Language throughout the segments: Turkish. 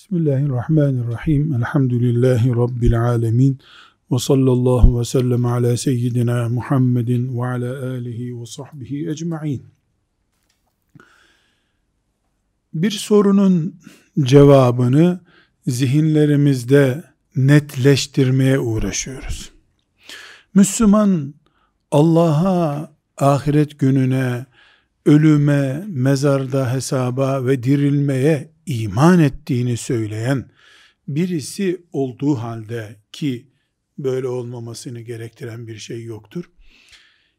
Bismillahirrahmanirrahim. Elhamdülillahi Rabbil alemin. Ve sallallahu ve sellem ala seyyidina Muhammedin ve ala alihi ve sahbihi ecma'in. Bir sorunun cevabını zihinlerimizde netleştirmeye uğraşıyoruz. Müslüman Allah'a, ahiret gününe, ölüme, mezarda hesaba ve dirilmeye iman ettiğini söyleyen birisi olduğu halde ki böyle olmamasını gerektiren bir şey yoktur.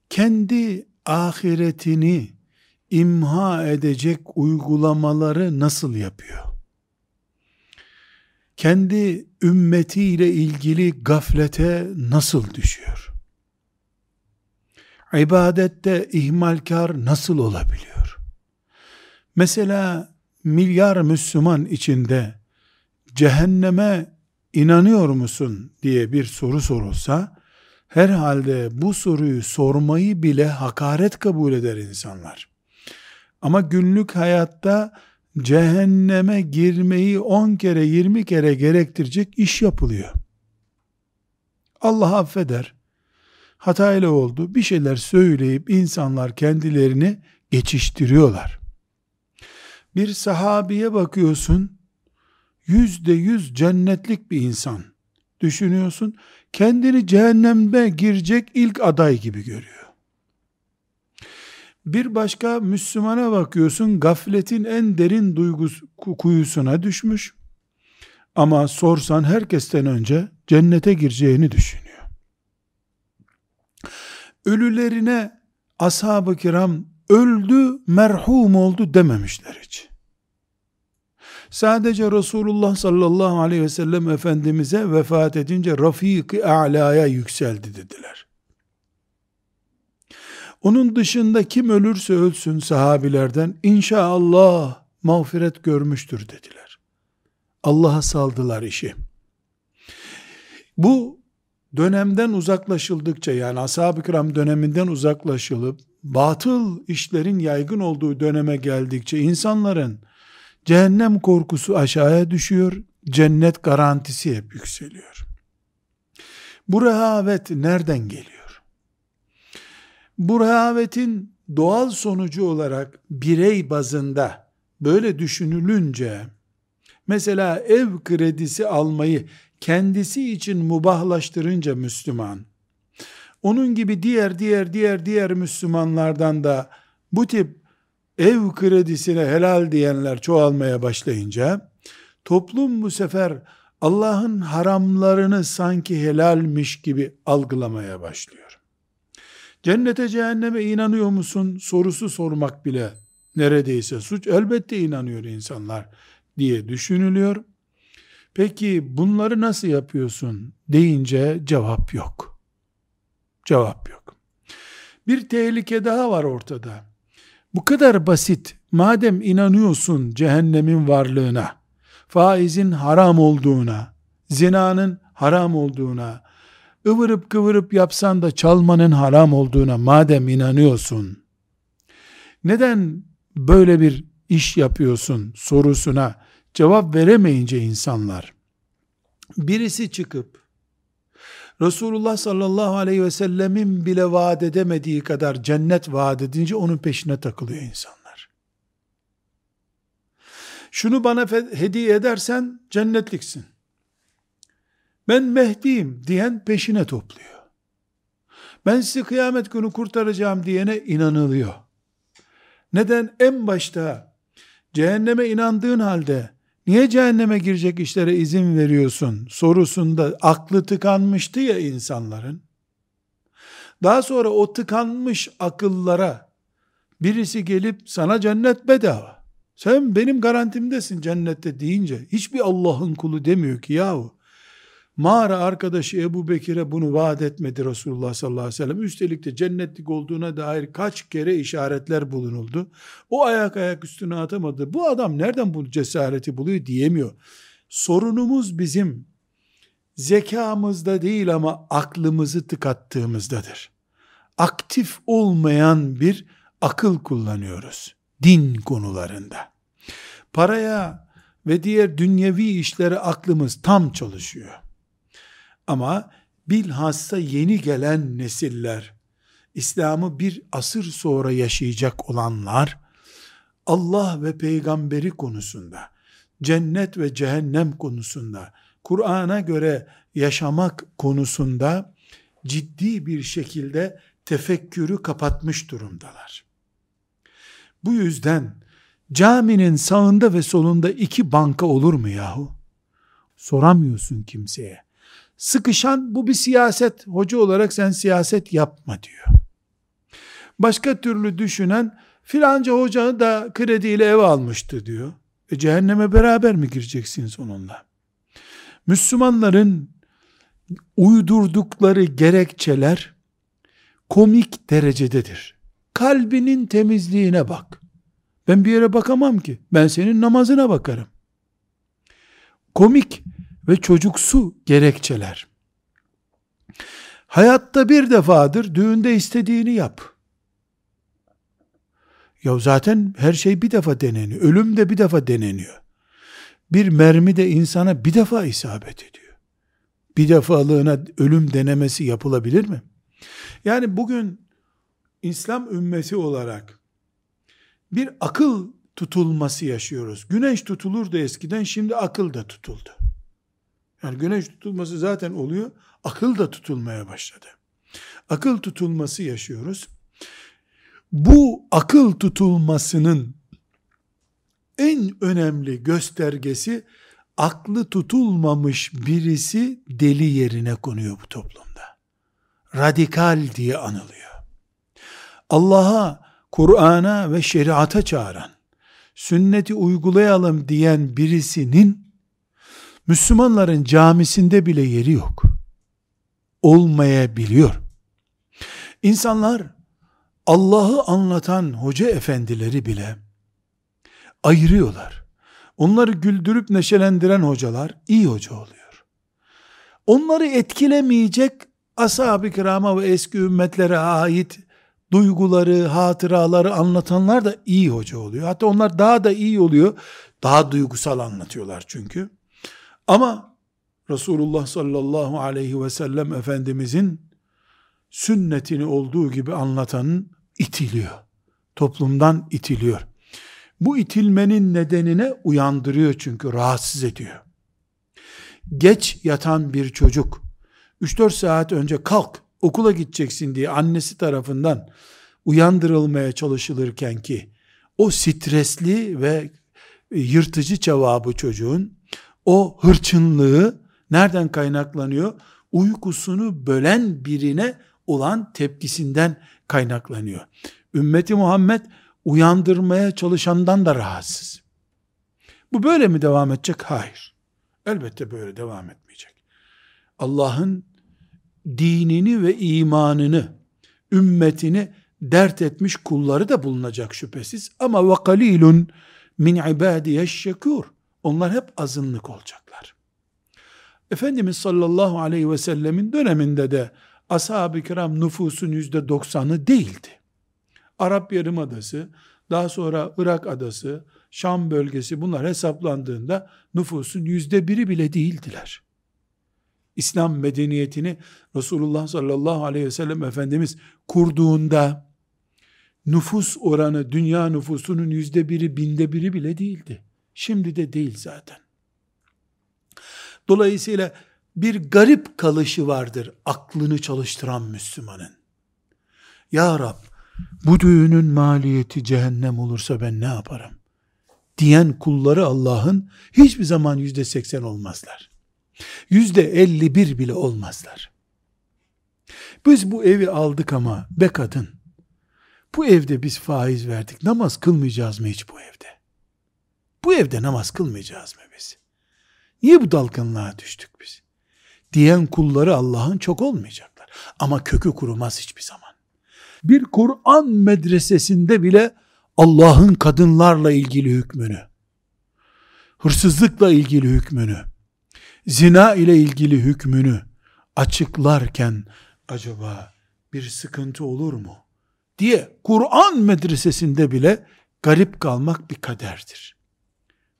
Kendi ahiretini imha edecek uygulamaları nasıl yapıyor? Kendi ümmetiyle ilgili gaflete nasıl düşüyor? ibadette ihmalkar nasıl olabiliyor? Mesela milyar Müslüman içinde cehenneme inanıyor musun diye bir soru sorulsa, herhalde bu soruyu sormayı bile hakaret kabul eder insanlar. Ama günlük hayatta cehenneme girmeyi 10 kere 20 kere gerektirecek iş yapılıyor. Allah affeder hatayla oldu. Bir şeyler söyleyip insanlar kendilerini geçiştiriyorlar. Bir sahabiye bakıyorsun, yüzde yüz cennetlik bir insan. Düşünüyorsun, kendini cehennemde girecek ilk aday gibi görüyor. Bir başka Müslümana bakıyorsun, gafletin en derin duygusu kuyusuna düşmüş. Ama sorsan herkesten önce cennete gireceğini düşünüyor ölülerine ashab-ı kiram öldü, merhum oldu dememişler hiç. Sadece Resulullah sallallahu aleyhi ve sellem Efendimiz'e vefat edince Rafik-i A'la'ya yükseldi dediler. Onun dışında kim ölürse ölsün sahabilerden inşallah mağfiret görmüştür dediler. Allah'a saldılar işi. Bu dönemden uzaklaşıldıkça yani ashab-ı kiram döneminden uzaklaşılıp batıl işlerin yaygın olduğu döneme geldikçe insanların cehennem korkusu aşağıya düşüyor, cennet garantisi hep yükseliyor. Bu rehavet nereden geliyor? Bu rehavetin doğal sonucu olarak birey bazında böyle düşünülünce mesela ev kredisi almayı kendisi için mubahlaştırınca Müslüman, onun gibi diğer diğer diğer diğer Müslümanlardan da bu tip ev kredisine helal diyenler çoğalmaya başlayınca, toplum bu sefer Allah'ın haramlarını sanki helalmiş gibi algılamaya başlıyor. Cennete cehenneme inanıyor musun sorusu sormak bile neredeyse suç. Elbette inanıyor insanlar diye düşünülüyor. Peki bunları nasıl yapıyorsun deyince cevap yok. Cevap yok. Bir tehlike daha var ortada. Bu kadar basit. Madem inanıyorsun cehennemin varlığına, faizin haram olduğuna, zinanın haram olduğuna, ıvırıp kıvırıp yapsan da çalmanın haram olduğuna madem inanıyorsun, neden böyle bir iş yapıyorsun sorusuna cevap veremeyince insanlar birisi çıkıp Resulullah sallallahu aleyhi ve sellemin bile vaat edemediği kadar cennet vaat edince onun peşine takılıyor insanlar. Şunu bana hediye edersen cennetliksin. Ben Mehdi'yim diyen peşine topluyor. Ben sizi kıyamet günü kurtaracağım diyene inanılıyor. Neden? En başta cehenneme inandığın halde niye cehenneme girecek işlere izin veriyorsun sorusunda aklı tıkanmıştı ya insanların. Daha sonra o tıkanmış akıllara birisi gelip sana cennet bedava. Sen benim garantimdesin cennette deyince hiçbir Allah'ın kulu demiyor ki yahu Mağara arkadaşı Ebu Bekir'e bunu vaat etmedi Resulullah sallallahu aleyhi ve sellem. Üstelik de cennetlik olduğuna dair kaç kere işaretler bulunuldu. O ayak ayak üstüne atamadı. Bu adam nereden bu cesareti buluyor diyemiyor. Sorunumuz bizim zekamızda değil ama aklımızı tıkattığımızdadır. Aktif olmayan bir akıl kullanıyoruz din konularında. Paraya ve diğer dünyevi işlere aklımız tam çalışıyor. Ama bilhassa yeni gelen nesiller, İslam'ı bir asır sonra yaşayacak olanlar, Allah ve peygamberi konusunda, cennet ve cehennem konusunda, Kur'an'a göre yaşamak konusunda ciddi bir şekilde tefekkürü kapatmış durumdalar. Bu yüzden caminin sağında ve solunda iki banka olur mu yahu? Soramıyorsun kimseye. Sıkışan bu bir siyaset. Hoca olarak sen siyaset yapma diyor. Başka türlü düşünen filanca hoca da krediyle ev almıştı diyor. E cehenneme beraber mi gireceksiniz onunla? Müslümanların uydurdukları gerekçeler komik derecededir. Kalbinin temizliğine bak. Ben bir yere bakamam ki. Ben senin namazına bakarım. Komik ve çocuksu gerekçeler. Hayatta bir defadır düğünde istediğini yap. Ya zaten her şey bir defa deneniyor. Ölüm de bir defa deneniyor. Bir mermi de insana bir defa isabet ediyor. Bir defalığına ölüm denemesi yapılabilir mi? Yani bugün İslam ümmeti olarak bir akıl tutulması yaşıyoruz. Güneş tutulur da eskiden şimdi akıl da tutuldu. Yani güneş tutulması zaten oluyor. Akıl da tutulmaya başladı. Akıl tutulması yaşıyoruz. Bu akıl tutulmasının en önemli göstergesi aklı tutulmamış birisi deli yerine konuyor bu toplumda. Radikal diye anılıyor. Allah'a, Kur'an'a ve şeriata çağıran, sünneti uygulayalım diyen birisinin Müslümanların camisinde bile yeri yok. Olmayabiliyor. İnsanlar Allah'ı anlatan hoca efendileri bile ayırıyorlar. Onları güldürüp neşelendiren hocalar iyi hoca oluyor. Onları etkilemeyecek ashab-ı kirama ve eski ümmetlere ait duyguları, hatıraları anlatanlar da iyi hoca oluyor. Hatta onlar daha da iyi oluyor. Daha duygusal anlatıyorlar çünkü. Ama Resulullah sallallahu aleyhi ve sellem Efendimizin sünnetini olduğu gibi anlatanın itiliyor. Toplumdan itiliyor. Bu itilmenin nedenine uyandırıyor çünkü rahatsız ediyor. Geç yatan bir çocuk 3-4 saat önce kalk okula gideceksin diye annesi tarafından uyandırılmaya çalışılırken ki o stresli ve yırtıcı cevabı çocuğun o hırçınlığı nereden kaynaklanıyor? Uykusunu bölen birine olan tepkisinden kaynaklanıyor. Ümmeti Muhammed uyandırmaya çalışandan da rahatsız. Bu böyle mi devam edecek? Hayır. Elbette böyle devam etmeyecek. Allah'ın dinini ve imanını, ümmetini dert etmiş kulları da bulunacak şüphesiz. Ama ve kalilun min ibadiyeş şekur. Onlar hep azınlık olacaklar. Efendimiz sallallahu aleyhi ve sellemin döneminde de ashab-ı kiram nüfusun yüzde doksanı değildi. Arap Yarımadası, daha sonra Irak adası, Şam bölgesi bunlar hesaplandığında nüfusun yüzde biri bile değildiler. İslam medeniyetini Resulullah sallallahu aleyhi ve sellem Efendimiz kurduğunda nüfus oranı dünya nüfusunun yüzde biri binde biri bile değildi. Şimdi de değil zaten. Dolayısıyla bir garip kalışı vardır aklını çalıştıran Müslümanın. Ya Rab bu düğünün maliyeti cehennem olursa ben ne yaparım? Diyen kulları Allah'ın hiçbir zaman yüzde seksen olmazlar. Yüzde elli bir bile olmazlar. Biz bu evi aldık ama be kadın, bu evde biz faiz verdik, namaz kılmayacağız mı hiç bu evde? Bu evde namaz kılmayacağız mı biz? Niye bu dalgınlığa düştük biz? Diyen kulları Allah'ın çok olmayacaklar. Ama kökü kurumaz hiçbir zaman. Bir Kur'an medresesinde bile Allah'ın kadınlarla ilgili hükmünü, hırsızlıkla ilgili hükmünü, zina ile ilgili hükmünü açıklarken acaba bir sıkıntı olur mu? diye Kur'an medresesinde bile garip kalmak bir kaderdir.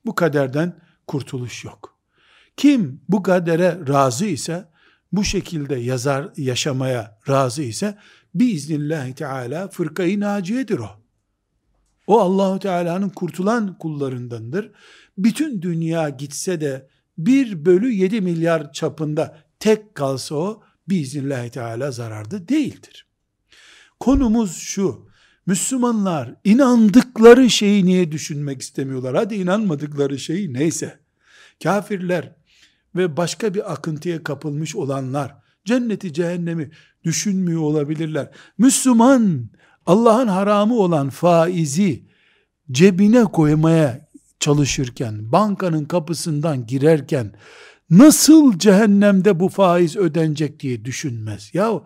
Bu kaderden kurtuluş yok. Kim bu kadere razı ise, bu şekilde yazar yaşamaya razı ise, biiznillahü teala fırkayı naciyedir o. O Allahu Teala'nın kurtulan kullarındandır. Bütün dünya gitse de 1 bölü 7 milyar çapında tek kalsa o biiznillahü teala zararda değildir. Konumuz şu. Müslümanlar inandıkları şeyi niye düşünmek istemiyorlar? Hadi inanmadıkları şeyi neyse. Kafirler ve başka bir akıntıya kapılmış olanlar cenneti cehennemi düşünmüyor olabilirler. Müslüman Allah'ın haramı olan faizi cebine koymaya çalışırken, bankanın kapısından girerken nasıl cehennemde bu faiz ödenecek diye düşünmez. Ya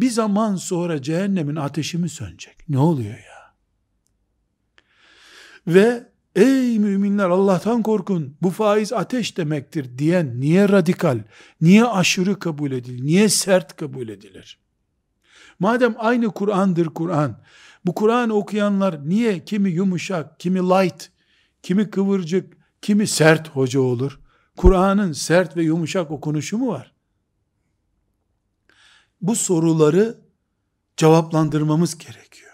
bir zaman sonra cehennemin ateşi mi sönecek? Ne oluyor ya? Ve ey müminler Allah'tan korkun bu faiz ateş demektir diyen niye radikal, niye aşırı kabul edilir, niye sert kabul edilir? Madem aynı Kur'an'dır Kur'an, bu Kur'an okuyanlar niye kimi yumuşak, kimi light, kimi kıvırcık, kimi sert hoca olur? Kur'an'ın sert ve yumuşak okunuşu mu var? Bu soruları cevaplandırmamız gerekiyor.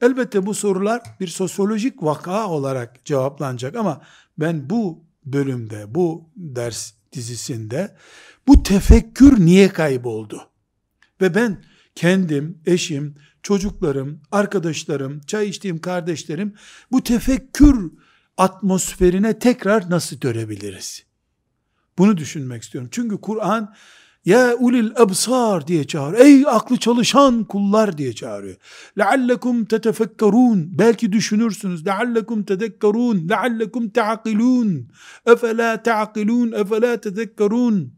Elbette bu sorular bir sosyolojik vaka olarak cevaplanacak ama ben bu bölümde, bu ders dizisinde bu tefekkür niye kayboldu? Ve ben kendim, eşim, çocuklarım, arkadaşlarım, çay içtiğim kardeşlerim bu tefekkür atmosferine tekrar nasıl dönebiliriz? Bunu düşünmek istiyorum. Çünkü Kur'an ya ulil absar diye çağırıyor. Ey aklı çalışan kullar diye çağırıyor. Leallekum tetefekkerun. Belki düşünürsünüz. Leallekum tedekkerun. Leallekum teakilun. Efela teakilun. Efela tedekkerun.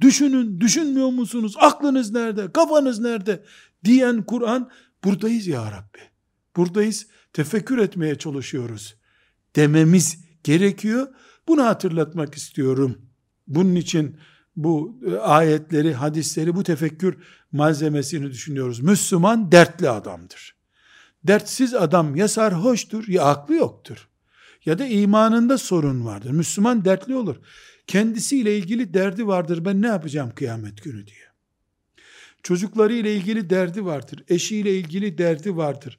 Düşünün, düşünmüyor musunuz? Aklınız nerede? Kafanız nerede? Diyen Kur'an, buradayız ya Rabbi. Buradayız, tefekkür etmeye çalışıyoruz. Dememiz gerekiyor. Bunu hatırlatmak istiyorum. Bunun için bu e, ayetleri, hadisleri, bu tefekkür malzemesini düşünüyoruz. Müslüman dertli adamdır. Dertsiz adam ya sarhoştur ya aklı yoktur. Ya da imanında sorun vardır. Müslüman dertli olur. Kendisiyle ilgili derdi vardır. Ben ne yapacağım kıyamet günü diye. Çocuklarıyla ilgili derdi vardır. Eşiyle ilgili derdi vardır.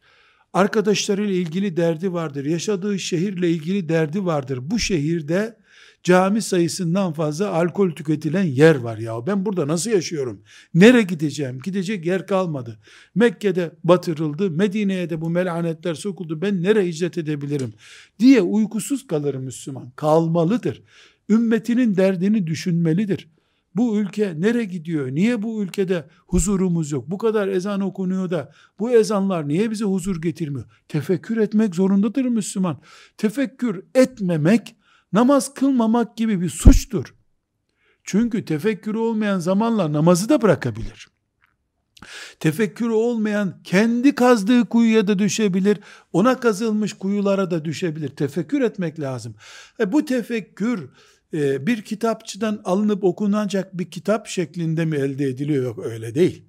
Arkadaşlarıyla ilgili derdi vardır. Yaşadığı şehirle ilgili derdi vardır. Bu şehirde cami sayısından fazla alkol tüketilen yer var ya. Ben burada nasıl yaşıyorum? Nereye gideceğim? Gidecek yer kalmadı. Mekke'de batırıldı. Medine'ye de bu melanetler sokuldu. Ben nereye hicret edebilirim? Diye uykusuz kalır Müslüman. Kalmalıdır. Ümmetinin derdini düşünmelidir. Bu ülke nere gidiyor? Niye bu ülkede huzurumuz yok? Bu kadar ezan okunuyor da bu ezanlar niye bize huzur getirmiyor? Tefekkür etmek zorundadır Müslüman. Tefekkür etmemek namaz kılmamak gibi bir suçtur. Çünkü tefekkürü olmayan zamanla namazı da bırakabilir. Tefekkürü olmayan kendi kazdığı kuyuya da düşebilir, ona kazılmış kuyulara da düşebilir. Tefekkür etmek lazım. E bu tefekkür e, bir kitapçıdan alınıp okunacak bir kitap şeklinde mi elde ediliyor? Yok öyle değil.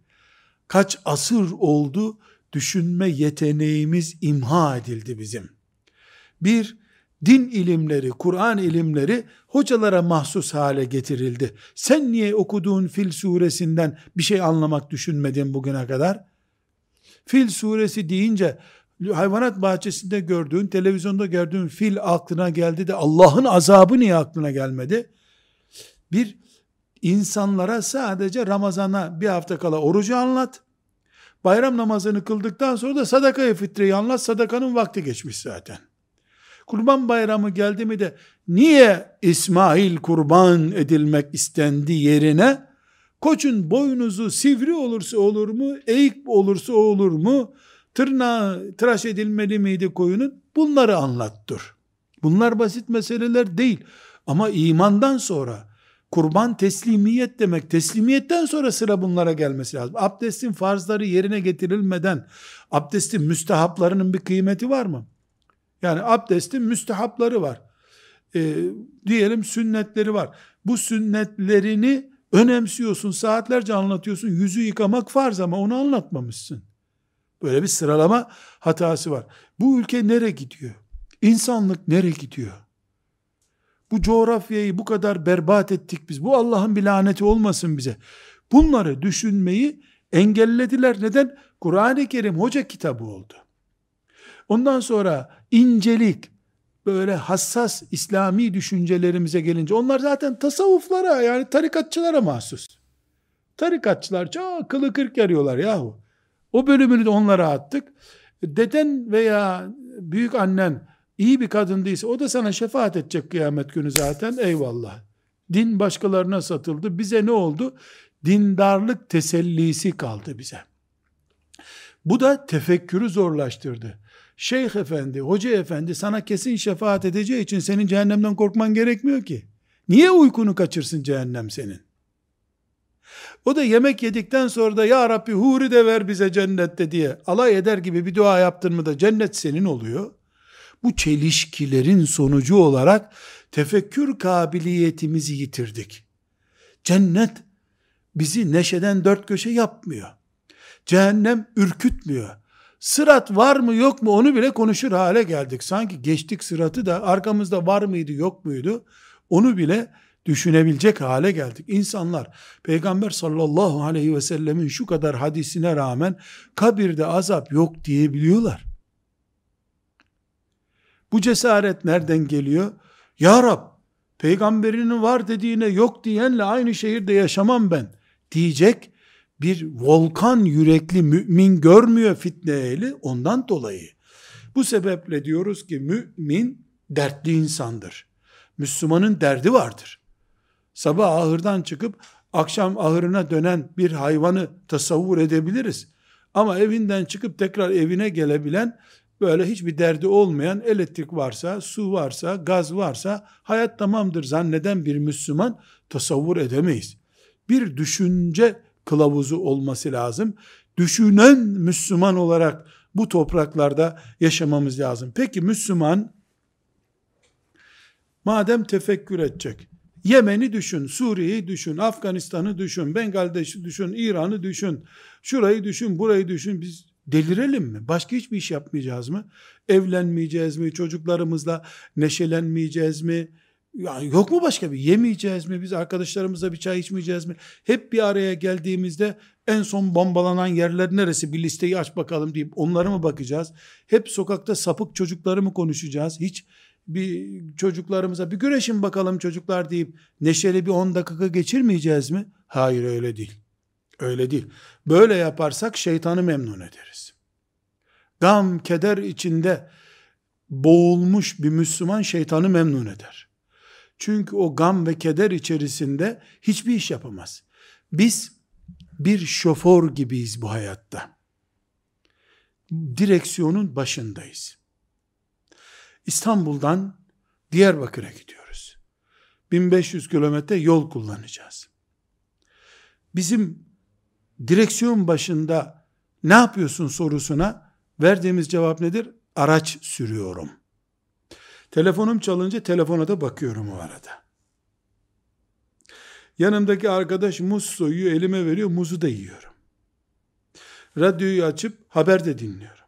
Kaç asır oldu düşünme yeteneğimiz imha edildi bizim. Bir, din ilimleri, Kur'an ilimleri hocalara mahsus hale getirildi. Sen niye okuduğun Fil suresinden bir şey anlamak düşünmedin bugüne kadar? Fil suresi deyince hayvanat bahçesinde gördüğün, televizyonda gördüğün fil aklına geldi de Allah'ın azabı niye aklına gelmedi? Bir, insanlara sadece Ramazan'a bir hafta kala orucu anlat. Bayram namazını kıldıktan sonra da sadakayı fitreyi anlat. Sadakanın vakti geçmiş zaten. Kurban bayramı geldi mi de niye İsmail kurban edilmek istendi yerine koçun boynuzu sivri olursa olur mu, eğik olursa olur mu, tırnağı tıraş edilmeli miydi koyunun? Bunları anlattır. Bunlar basit meseleler değil. Ama imandan sonra kurban teslimiyet demek. Teslimiyetten sonra sıra bunlara gelmesi lazım. Abdestin farzları yerine getirilmeden abdestin müstehaplarının bir kıymeti var mı? Yani abdestin müstehapları var. E, diyelim sünnetleri var. Bu sünnetlerini önemsiyorsun, saatlerce anlatıyorsun. Yüzü yıkamak farz ama onu anlatmamışsın. Böyle bir sıralama hatası var. Bu ülke nereye gidiyor? İnsanlık nereye gidiyor? Bu coğrafyayı bu kadar berbat ettik biz. Bu Allah'ın bir laneti olmasın bize. Bunları düşünmeyi engellediler. Neden? Kur'an-ı Kerim hoca kitabı oldu. Ondan sonra incelik, böyle hassas İslami düşüncelerimize gelince onlar zaten tasavvuflara yani tarikatçılara mahsus. Tarikatçılar çok kılı kırk yarıyorlar yahu. O bölümünü de onlara attık. Deden veya büyük annen iyi bir kadındıysa o da sana şefaat edecek kıyamet günü zaten eyvallah. Din başkalarına satıldı. Bize ne oldu? Dindarlık tesellisi kaldı bize. Bu da tefekkürü zorlaştırdı. Şeyh efendi, hoca efendi sana kesin şefaat edeceği için senin cehennemden korkman gerekmiyor ki. Niye uykunu kaçırsın cehennem senin? O da yemek yedikten sonra da ya Rabbi huri de ver bize cennette diye alay eder gibi bir dua yaptın mı da cennet senin oluyor. Bu çelişkilerin sonucu olarak tefekkür kabiliyetimizi yitirdik. Cennet bizi neşeden dört köşe yapmıyor. Cehennem ürkütmüyor. Sırat var mı yok mu onu bile konuşur hale geldik. Sanki geçtik sıratı da arkamızda var mıydı yok muydu onu bile düşünebilecek hale geldik. İnsanlar Peygamber sallallahu aleyhi ve sellemin şu kadar hadisine rağmen kabirde azap yok diyebiliyorlar. Bu cesaret nereden geliyor? Ya Rab peygamberinin var dediğine yok diyenle aynı şehirde yaşamam ben diyecek bir volkan yürekli mümin görmüyor fitne ehli ondan dolayı. Bu sebeple diyoruz ki mümin dertli insandır. Müslümanın derdi vardır. Sabah ahırdan çıkıp akşam ahırına dönen bir hayvanı tasavvur edebiliriz. Ama evinden çıkıp tekrar evine gelebilen böyle hiçbir derdi olmayan elektrik varsa, su varsa, gaz varsa hayat tamamdır zanneden bir Müslüman tasavvur edemeyiz. Bir düşünce kılavuzu olması lazım. Düşünen Müslüman olarak bu topraklarda yaşamamız lazım. Peki Müslüman madem tefekkür edecek, Yemen'i düşün, Suriye'yi düşün, Afganistan'ı düşün, Bengaldeş'i düşün, İran'ı düşün, şurayı düşün, burayı düşün. Biz delirelim mi? Başka hiçbir iş yapmayacağız mı? Evlenmeyeceğiz mi? Çocuklarımızla neşelenmeyeceğiz mi? Ya yok mu başka bir? Yemeyeceğiz mi? Biz arkadaşlarımızla bir çay içmeyeceğiz mi? Hep bir araya geldiğimizde en son bombalanan yerler neresi? Bir listeyi aç bakalım deyip onlara mı bakacağız? Hep sokakta sapık çocukları mı konuşacağız? Hiç bir çocuklarımıza bir güreşin bakalım çocuklar deyip neşeli bir 10 dakika geçirmeyeceğiz mi? Hayır öyle değil. Öyle değil. Böyle yaparsak şeytanı memnun ederiz. Gam, keder içinde boğulmuş bir Müslüman şeytanı memnun eder. Çünkü o gam ve keder içerisinde hiçbir iş yapamaz. Biz bir şoför gibiyiz bu hayatta. Direksiyonun başındayız. İstanbul'dan Diyarbakır'a gidiyoruz. 1500 kilometre yol kullanacağız. Bizim direksiyon başında ne yapıyorsun sorusuna verdiğimiz cevap nedir? Araç sürüyorum. Telefonum çalınca telefona da bakıyorum o arada. Yanımdaki arkadaş muz soyuyor, elime veriyor, muzu da yiyorum. Radyoyu açıp haber de dinliyorum.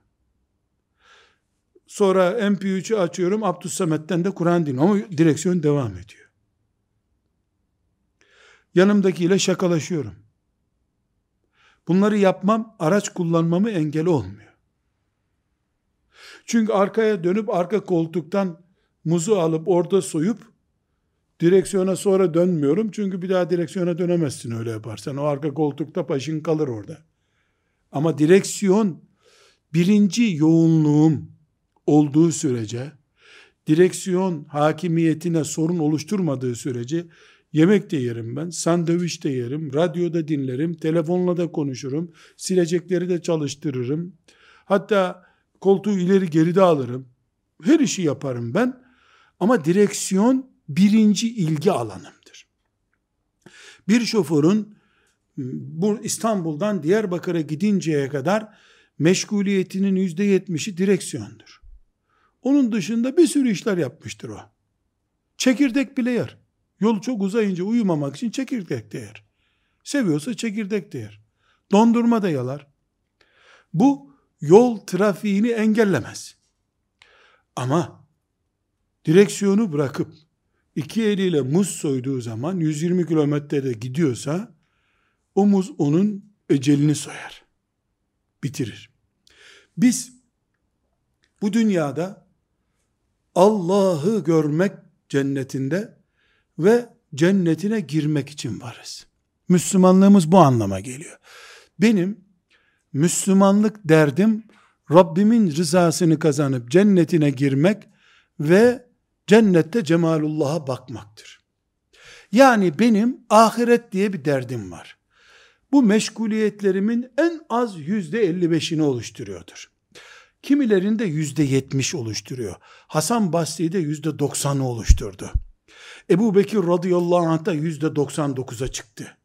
Sonra MP3'ü açıyorum, Abdüssamet'ten de Kur'an dinliyorum ama direksiyon devam ediyor. Yanımdakiyle şakalaşıyorum. Bunları yapmam, araç kullanmamı engel olmuyor. Çünkü arkaya dönüp arka koltuktan muzu alıp orada soyup direksiyona sonra dönmüyorum. Çünkü bir daha direksiyona dönemezsin öyle yaparsan. O arka koltukta başın kalır orada. Ama direksiyon birinci yoğunluğum olduğu sürece direksiyon hakimiyetine sorun oluşturmadığı sürece yemek de yerim ben, sandviç de yerim, radyoda dinlerim, telefonla da konuşurum, silecekleri de çalıştırırım. Hatta koltuğu ileri geri de alırım. Her işi yaparım ben. Ama direksiyon birinci ilgi alanımdır. Bir şoförün bu İstanbul'dan Diyarbakır'a gidinceye kadar meşguliyetinin yüzde yetmişi direksiyondur. Onun dışında bir sürü işler yapmıştır o. Çekirdek bile yer. Yol çok uzayınca uyumamak için çekirdek de yer. Seviyorsa çekirdek de yer. Dondurma da yalar. Bu yol trafiğini engellemez. Ama direksiyonu bırakıp iki eliyle muz soyduğu zaman 120 kilometrede gidiyorsa o muz onun ecelini soyar. Bitirir. Biz bu dünyada Allah'ı görmek cennetinde ve cennetine girmek için varız. Müslümanlığımız bu anlama geliyor. Benim Müslümanlık derdim Rabbimin rızasını kazanıp cennetine girmek ve cennette cemalullah'a bakmaktır. Yani benim ahiret diye bir derdim var. Bu meşguliyetlerimin en az yüzde elli beşini oluşturuyordur. Kimilerinde yüzde yetmiş oluşturuyor. Hasan Basri de yüzde doksanı oluşturdu. Ebu Bekir radıyallahu anh da yüzde doksan dokuza çıktı.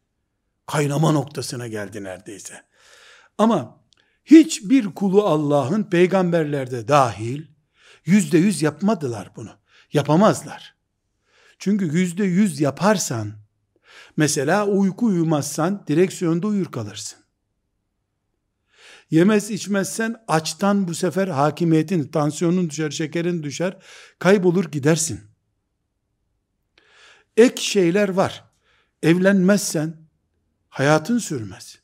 Kaynama noktasına geldi neredeyse. Ama hiçbir kulu Allah'ın peygamberlerde dahil yüzde yüz yapmadılar bunu. Yapamazlar. Çünkü yüzde yüz yaparsan, mesela uyku uyumazsan direksiyonda uyur kalırsın. Yemez içmezsen açtan bu sefer hakimiyetin, tansiyonun düşer, şekerin düşer, kaybolur gidersin. Ek şeyler var. Evlenmezsen hayatın sürmez.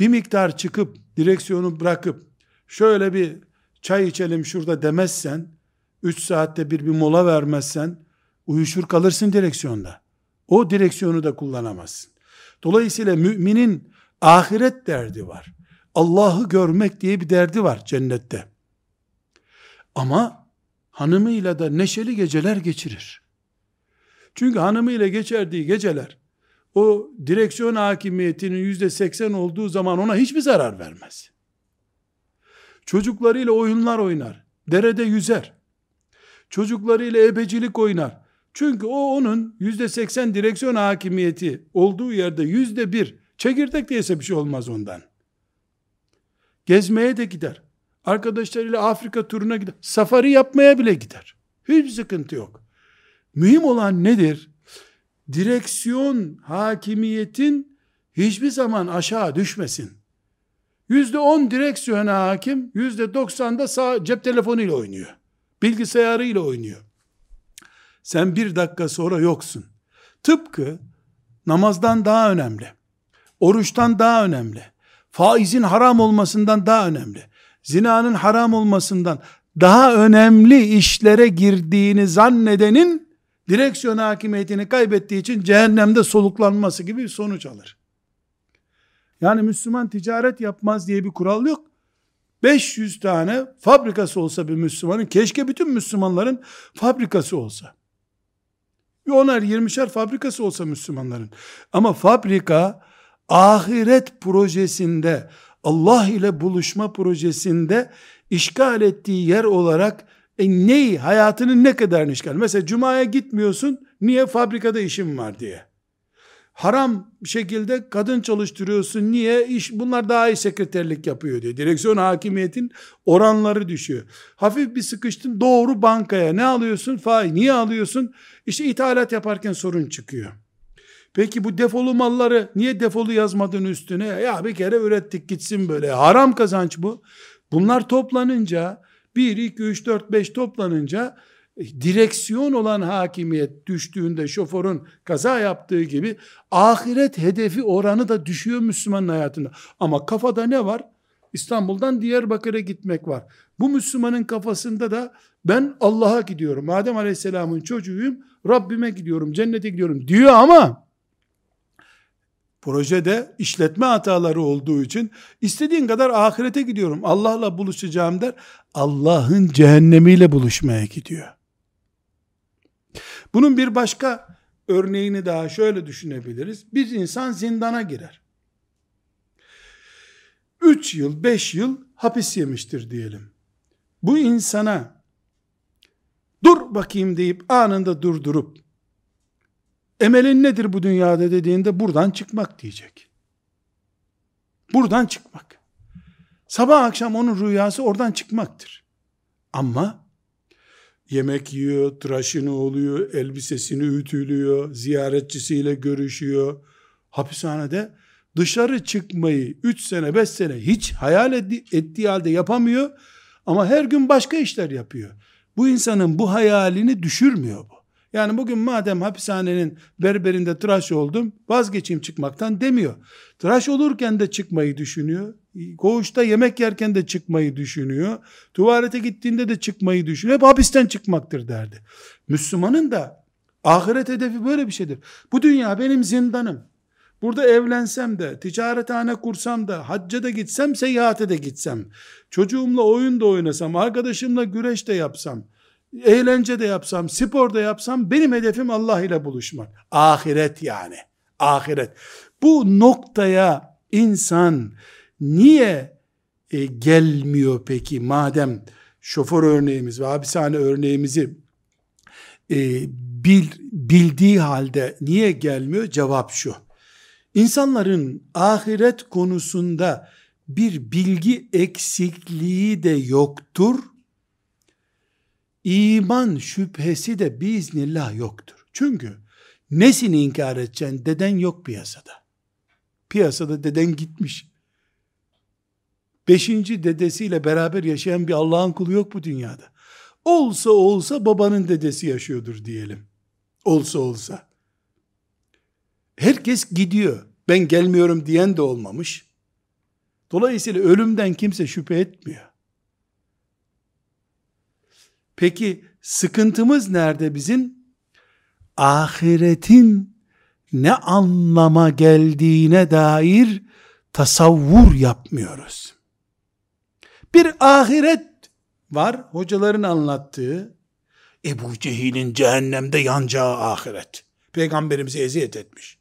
Bir miktar çıkıp direksiyonu bırakıp şöyle bir çay içelim şurada demezsen 3 saatte bir bir mola vermezsen uyuşur kalırsın direksiyonda. O direksiyonu da kullanamazsın. Dolayısıyla müminin ahiret derdi var. Allah'ı görmek diye bir derdi var cennette. Ama hanımıyla da neşeli geceler geçirir. Çünkü hanımıyla geçerdiği geceler o direksiyon hakimiyetinin yüzde seksen olduğu zaman ona hiçbir zarar vermez. Çocuklarıyla oyunlar oynar. Derede yüzer. Çocuklarıyla ebecilik oynar. Çünkü o onun yüzde seksen direksiyon hakimiyeti olduğu yerde yüzde bir çekirdek diyese bir şey olmaz ondan. Gezmeye de gider. Arkadaşlarıyla Afrika turuna gider. Safari yapmaya bile gider. Hiç sıkıntı yok. Mühim olan nedir? Direksiyon hakimiyetin hiçbir zaman aşağı düşmesin. Yüzde on direksiyona hakim, yüzde doksanda sağ cep telefonuyla oynuyor. Bilgisayarıyla oynuyor. Sen bir dakika sonra yoksun. Tıpkı namazdan daha önemli. Oruçtan daha önemli. Faizin haram olmasından daha önemli. Zinanın haram olmasından daha önemli işlere girdiğini zannedenin direksiyon hakimiyetini kaybettiği için cehennemde soluklanması gibi bir sonuç alır. Yani Müslüman ticaret yapmaz diye bir kural yok. 500 tane fabrikası olsa bir Müslümanın, keşke bütün Müslümanların fabrikası olsa. Bir onar, yirmişer fabrikası olsa Müslümanların. Ama fabrika, ahiret projesinde, Allah ile buluşma projesinde işgal ettiği yer olarak e neyi, hayatının ne kadarını işgal? Mesela Cuma'ya gitmiyorsun, niye fabrikada işim var diye haram şekilde kadın çalıştırıyorsun. Niye? İş, bunlar daha iyi sekreterlik yapıyor diye. Direksiyon hakimiyetin oranları düşüyor. Hafif bir sıkıştın doğru bankaya. Ne alıyorsun? Faiz. Niye alıyorsun? İşte ithalat yaparken sorun çıkıyor. Peki bu defolu malları niye defolu yazmadın üstüne? Ya bir kere ürettik gitsin böyle. Haram kazanç bu. Bunlar toplanınca 1, 2, 3, 4, 5 toplanınca direksiyon olan hakimiyet düştüğünde şoförün kaza yaptığı gibi ahiret hedefi oranı da düşüyor Müslümanın hayatında. Ama kafada ne var? İstanbul'dan Diyarbakır'a gitmek var. Bu Müslümanın kafasında da ben Allah'a gidiyorum. Adem Aleyhisselam'ın çocuğuyum. Rabbime gidiyorum, cennete gidiyorum diyor ama projede işletme hataları olduğu için istediğin kadar ahirete gidiyorum. Allah'la buluşacağım der. Allah'ın cehennemiyle buluşmaya gidiyor. Bunun bir başka örneğini daha şöyle düşünebiliriz. Bir insan zindana girer. Üç yıl, beş yıl hapis yemiştir diyelim. Bu insana dur bakayım deyip anında durdurup emelin nedir bu dünyada dediğinde buradan çıkmak diyecek. Buradan çıkmak. Sabah akşam onun rüyası oradan çıkmaktır. Ama yemek yiyor, tıraşını oluyor, elbisesini ütülüyor, ziyaretçisiyle görüşüyor. Hapishanede dışarı çıkmayı 3 sene 5 sene hiç hayal ettiği halde yapamıyor ama her gün başka işler yapıyor. Bu insanın bu hayalini düşürmüyor bu. Yani bugün madem hapishanenin berberinde tıraş oldum vazgeçeyim çıkmaktan demiyor. Tıraş olurken de çıkmayı düşünüyor. Koğuşta yemek yerken de çıkmayı düşünüyor. Tuvalete gittiğinde de çıkmayı düşünüyor. Hep hapisten çıkmaktır derdi. Müslümanın da ahiret hedefi böyle bir şeydir. Bu dünya benim zindanım. Burada evlensem de, ticarethane kursam da, hacca da gitsem, seyahate de gitsem, çocuğumla oyun da oynasam, arkadaşımla güreş de yapsam, eğlence de yapsam, spor da yapsam, benim hedefim Allah ile buluşmak. Ahiret yani. Ahiret. Bu noktaya insan niye e, gelmiyor peki madem şoför örneğimiz ve hapishane örneğimizi e, bil, bildiği halde niye gelmiyor? Cevap şu. İnsanların ahiret konusunda bir bilgi eksikliği de yoktur. İman şüphesi de biiznillah yoktur. Çünkü nesini inkar edeceksin? Deden yok piyasada. Piyasada deden gitmiş. Beşinci dedesiyle beraber yaşayan bir Allah'ın kulu yok bu dünyada. Olsa olsa babanın dedesi yaşıyordur diyelim. Olsa olsa. Herkes gidiyor. Ben gelmiyorum diyen de olmamış. Dolayısıyla ölümden kimse şüphe etmiyor. Peki sıkıntımız nerede bizim? Ahiretin ne anlama geldiğine dair tasavvur yapmıyoruz. Bir ahiret var, hocaların anlattığı, Ebu Cehil'in cehennemde yanacağı ahiret. Peygamberimizi eziyet etmiş.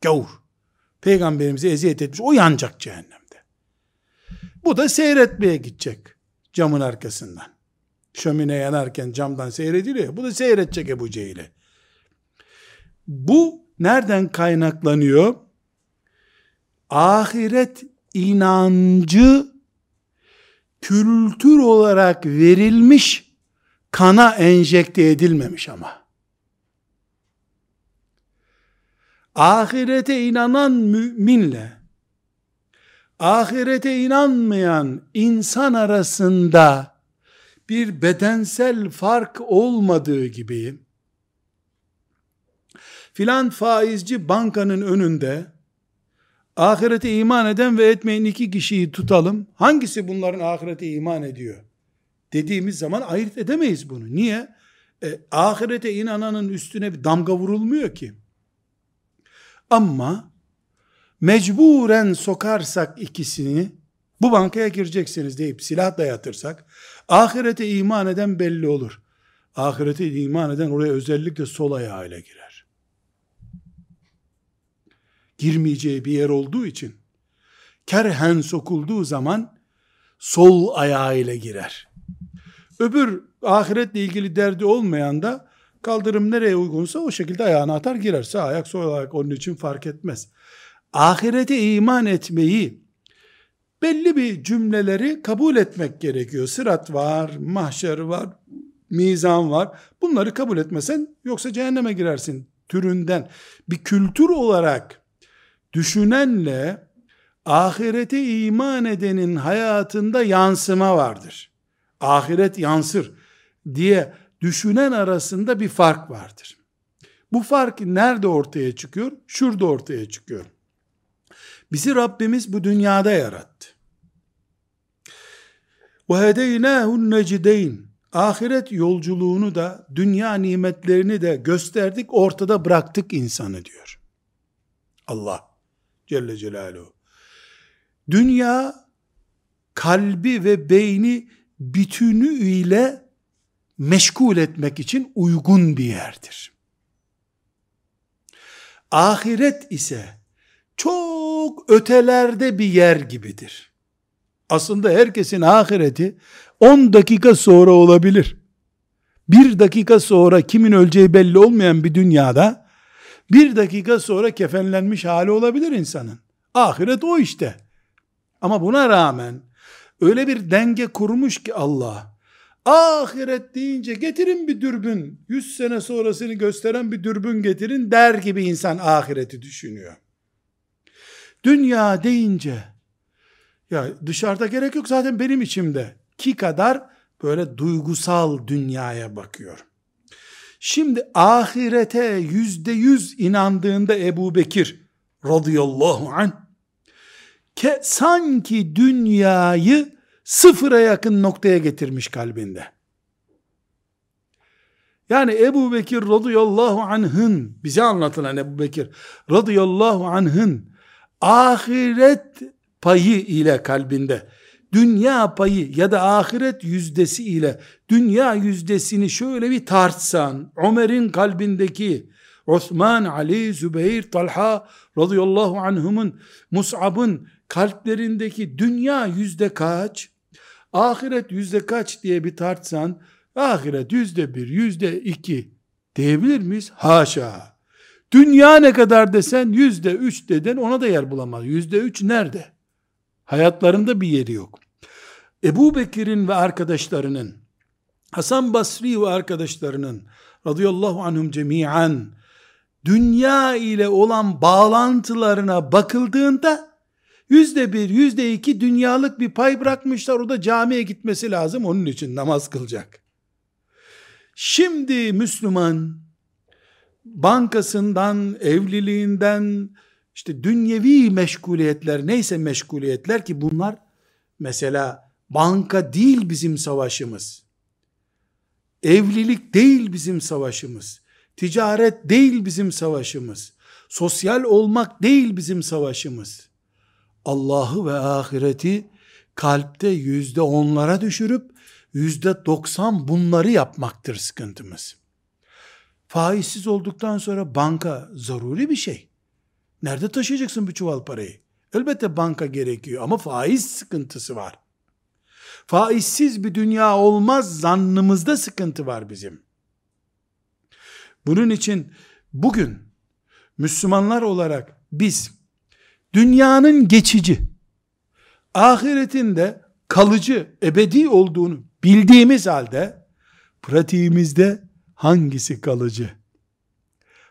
Gavur. Peygamberimizi eziyet etmiş. O yanacak cehennemde. Bu da seyretmeye gidecek camın arkasından. Şömine yanarken camdan seyrediliyor. Bu da seyredecek Ebu Cehil'i. Bu nereden kaynaklanıyor? Ahiret inancı kültür olarak verilmiş, kana enjekte edilmemiş ama. Ahirete inanan müminle ahirete inanmayan insan arasında bir bedensel fark olmadığı gibi filan faizci bankanın önünde ahirete iman eden ve etmeyen iki kişiyi tutalım. Hangisi bunların ahirete iman ediyor? Dediğimiz zaman ayırt edemeyiz bunu. Niye? E, ahirete inananın üstüne bir damga vurulmuyor ki. Ama mecburen sokarsak ikisini bu bankaya gireceksiniz deyip silah dayatırsak ahirete iman eden belli olur. Ahirete iman eden oraya özellikle sol ayağıyla girer. Girmeyeceği bir yer olduğu için kerhen sokulduğu zaman sol ayağıyla girer. Öbür ahiretle ilgili derdi olmayan da kaldırım nereye uygunsa o şekilde ayağını atar girer. Sağ ayak sol ayak onun için fark etmez ahirete iman etmeyi belli bir cümleleri kabul etmek gerekiyor. Sırat var, mahşer var, mizan var. Bunları kabul etmesen yoksa cehenneme girersin türünden bir kültür olarak düşünenle ahirete iman edenin hayatında yansıma vardır. Ahiret yansır diye düşünen arasında bir fark vardır. Bu fark nerede ortaya çıkıyor? Şurada ortaya çıkıyor. Bizi Rabbimiz bu dünyada yarattı. وَهَدَيْنَاهُ النَّجِدَيْنِ Ahiret yolculuğunu da, dünya nimetlerini de gösterdik, ortada bıraktık insanı diyor. Allah Celle Celaluhu. Dünya, kalbi ve beyni bütünüyle meşgul etmek için uygun bir yerdir. Ahiret ise, çok ötelerde bir yer gibidir. Aslında herkesin ahireti 10 dakika sonra olabilir. Bir dakika sonra kimin öleceği belli olmayan bir dünyada bir dakika sonra kefenlenmiş hali olabilir insanın. Ahiret o işte. Ama buna rağmen öyle bir denge kurmuş ki Allah ahiret deyince getirin bir dürbün 100 sene sonrasını gösteren bir dürbün getirin der gibi insan ahireti düşünüyor. Dünya deyince ya dışarıda gerek yok zaten benim içimde ki kadar böyle duygusal dünyaya bakıyor. Şimdi ahirete yüzde yüz inandığında Ebu Bekir radıyallahu anh ke, sanki dünyayı sıfıra yakın noktaya getirmiş kalbinde. Yani Ebu Bekir radıyallahu anh'ın bize anlatılan Ebu Bekir radıyallahu anh'ın ahiret payı ile kalbinde dünya payı ya da ahiret yüzdesi ile dünya yüzdesini şöyle bir tartsan Ömer'in kalbindeki Osman, Ali, Zübeyir, Talha radıyallahu anhumun Mus'ab'ın kalplerindeki dünya yüzde kaç ahiret yüzde kaç diye bir tartsan ahiret yüzde bir, yüzde iki diyebilir miyiz? Haşa. Dünya ne kadar desen yüzde üç deden ona da yer bulamaz. Yüzde üç nerede? Hayatlarında bir yeri yok. Ebu Bekir'in ve arkadaşlarının, Hasan Basri ve arkadaşlarının radıyallahu anhum cemiyen dünya ile olan bağlantılarına bakıldığında yüzde bir, yüzde iki dünyalık bir pay bırakmışlar. O da camiye gitmesi lazım. Onun için namaz kılacak. Şimdi Müslüman bankasından, evliliğinden, işte dünyevi meşguliyetler neyse meşguliyetler ki bunlar mesela banka değil bizim savaşımız. Evlilik değil bizim savaşımız. Ticaret değil bizim savaşımız. Sosyal olmak değil bizim savaşımız. Allah'ı ve ahireti kalpte yüzde onlara düşürüp yüzde doksan bunları yapmaktır sıkıntımız. Faizsiz olduktan sonra banka zaruri bir şey. Nerede taşıyacaksın bir çuval parayı? Elbette banka gerekiyor ama faiz sıkıntısı var. Faizsiz bir dünya olmaz zannımızda sıkıntı var bizim. Bunun için bugün Müslümanlar olarak biz dünyanın geçici, ahiretinde kalıcı, ebedi olduğunu bildiğimiz halde pratiğimizde hangisi kalıcı,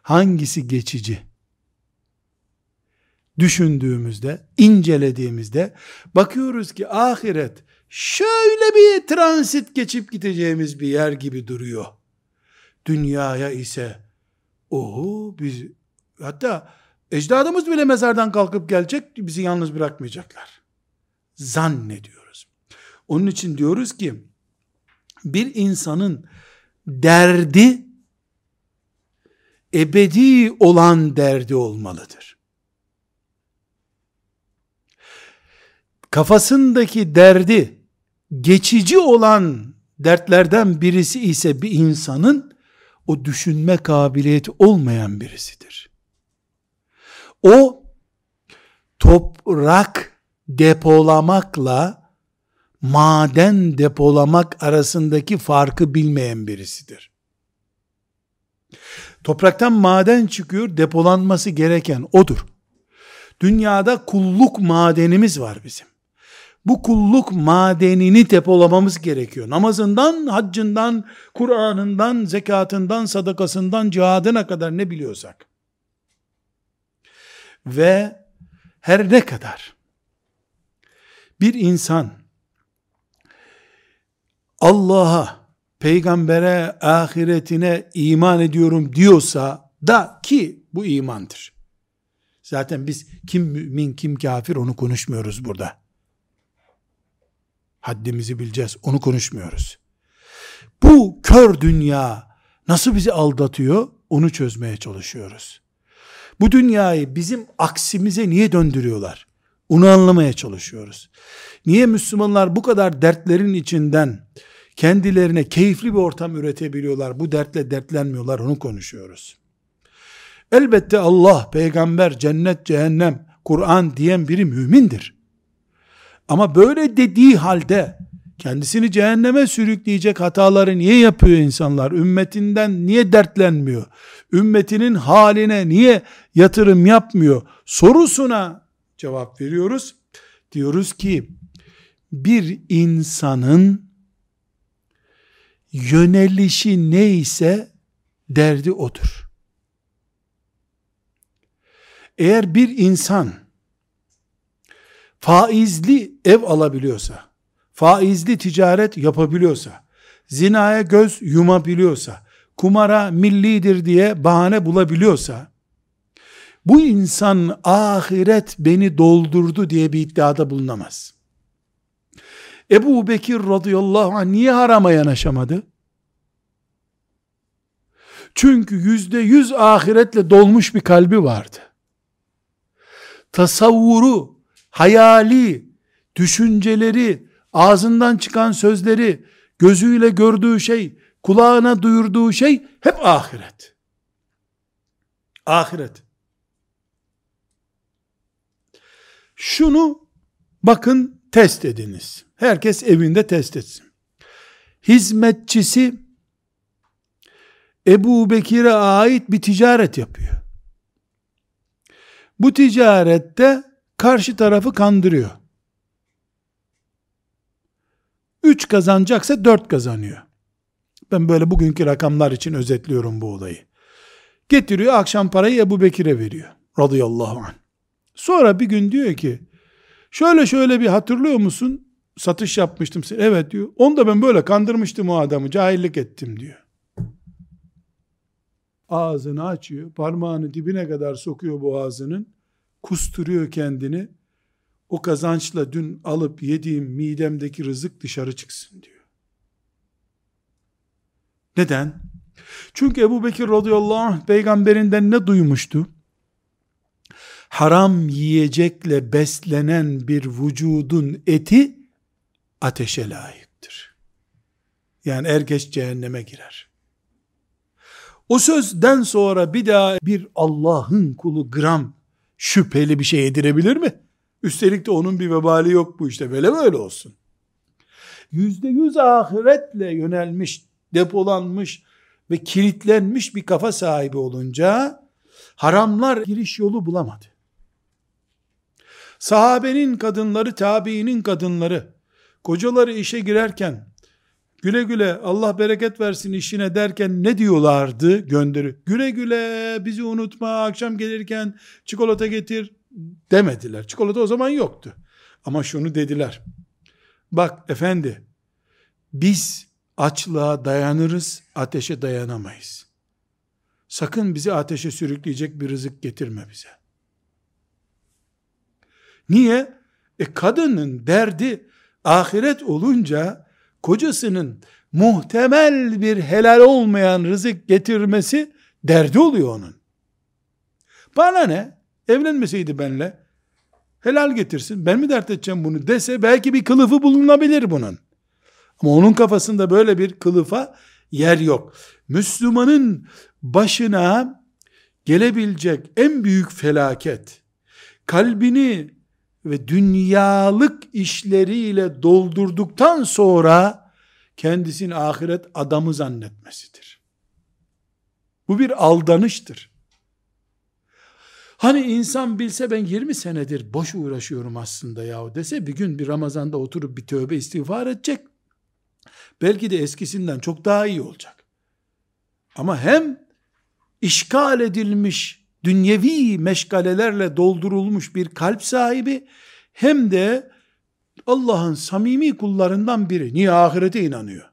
hangisi geçici düşündüğümüzde, incelediğimizde bakıyoruz ki ahiret şöyle bir transit geçip gideceğimiz bir yer gibi duruyor. Dünyaya ise oho biz hatta ecdadımız bile mezardan kalkıp gelecek bizi yalnız bırakmayacaklar. Zannediyoruz. Onun için diyoruz ki bir insanın derdi ebedi olan derdi olmalıdır. Kafasındaki derdi geçici olan dertlerden birisi ise bir insanın o düşünme kabiliyeti olmayan birisidir. O toprak depolamakla maden depolamak arasındaki farkı bilmeyen birisidir. Topraktan maden çıkıyor, depolanması gereken odur. Dünyada kulluk madenimiz var bizim bu kulluk madenini depolamamız gerekiyor. Namazından, haccından, Kur'an'ından, zekatından, sadakasından, cihadına kadar ne biliyorsak. Ve her ne kadar bir insan Allah'a, peygambere, ahiretine iman ediyorum diyorsa da ki bu imandır. Zaten biz kim mümin kim kafir onu konuşmuyoruz burada. Haddimizi bileceğiz. Onu konuşmuyoruz. Bu kör dünya nasıl bizi aldatıyor? Onu çözmeye çalışıyoruz. Bu dünyayı bizim aksimize niye döndürüyorlar? Onu anlamaya çalışıyoruz. Niye Müslümanlar bu kadar dertlerin içinden kendilerine keyifli bir ortam üretebiliyorlar? Bu dertle dertlenmiyorlar. Onu konuşuyoruz. Elbette Allah, peygamber, cennet, cehennem, Kur'an diyen biri mümindir. Ama böyle dediği halde kendisini cehenneme sürükleyecek hataları niye yapıyor insanlar? Ümmetinden niye dertlenmiyor? Ümmetinin haline niye yatırım yapmıyor? Sorusuna cevap veriyoruz. Diyoruz ki bir insanın yönelişi neyse derdi odur. Eğer bir insan faizli ev alabiliyorsa, faizli ticaret yapabiliyorsa, zinaya göz yumabiliyorsa, kumara millidir diye bahane bulabiliyorsa, bu insan ahiret beni doldurdu diye bir iddiada bulunamaz. Ebu Bekir radıyallahu anh niye harama yanaşamadı? Çünkü yüzde yüz ahiretle dolmuş bir kalbi vardı. Tasavvuru, hayali, düşünceleri, ağzından çıkan sözleri, gözüyle gördüğü şey, kulağına duyurduğu şey hep ahiret. Ahiret. Şunu bakın test ediniz. Herkes evinde test etsin. Hizmetçisi Ebu Bekir'e ait bir ticaret yapıyor. Bu ticarette karşı tarafı kandırıyor. Üç kazanacaksa dört kazanıyor. Ben böyle bugünkü rakamlar için özetliyorum bu olayı. Getiriyor akşam parayı Ebu Bekir'e veriyor. Radıyallahu anh. Sonra bir gün diyor ki şöyle şöyle bir hatırlıyor musun? Satış yapmıştım. Evet diyor. Onu da ben böyle kandırmıştım o adamı. Cahillik ettim diyor. Ağzını açıyor. Parmağını dibine kadar sokuyor boğazının. Kusturuyor kendini. O kazançla dün alıp yediğim midemdeki rızık dışarı çıksın diyor. Neden? Çünkü Ebu Bekir radıyallahu anh peygamberinden ne duymuştu? Haram yiyecekle beslenen bir vücudun eti ateşe layıktır. Yani erkeş cehenneme girer. O sözden sonra bir daha bir Allah'ın kulu gram şüpheli bir şey yedirebilir mi? Üstelik de onun bir vebali yok bu işte. Böyle böyle olsun. Yüzde yüz ahiretle yönelmiş, depolanmış ve kilitlenmiş bir kafa sahibi olunca haramlar giriş yolu bulamadı. Sahabenin kadınları, tabiinin kadınları, kocaları işe girerken, güle güle Allah bereket versin işine derken ne diyorlardı gönderi? Güle güle bizi unutma akşam gelirken çikolata getir demediler. Çikolata o zaman yoktu. Ama şunu dediler. Bak efendi biz açlığa dayanırız ateşe dayanamayız. Sakın bizi ateşe sürükleyecek bir rızık getirme bize. Niye? E kadının derdi ahiret olunca kocasının muhtemel bir helal olmayan rızık getirmesi derdi oluyor onun. Bana ne? Evlenmeseydi benle helal getirsin. Ben mi dert edeceğim bunu dese belki bir kılıfı bulunabilir bunun. Ama onun kafasında böyle bir kılıfa yer yok. Müslümanın başına gelebilecek en büyük felaket kalbini ve dünyalık işleriyle doldurduktan sonra kendisini ahiret adamı zannetmesidir. Bu bir aldanıştır. Hani insan bilse ben 20 senedir boş uğraşıyorum aslında yahu dese bir gün bir Ramazan'da oturup bir tövbe istiğfar edecek. Belki de eskisinden çok daha iyi olacak. Ama hem işgal edilmiş dünyevi meşgalelerle doldurulmuş bir kalp sahibi hem de Allah'ın samimi kullarından biri. Niye ahirete inanıyor?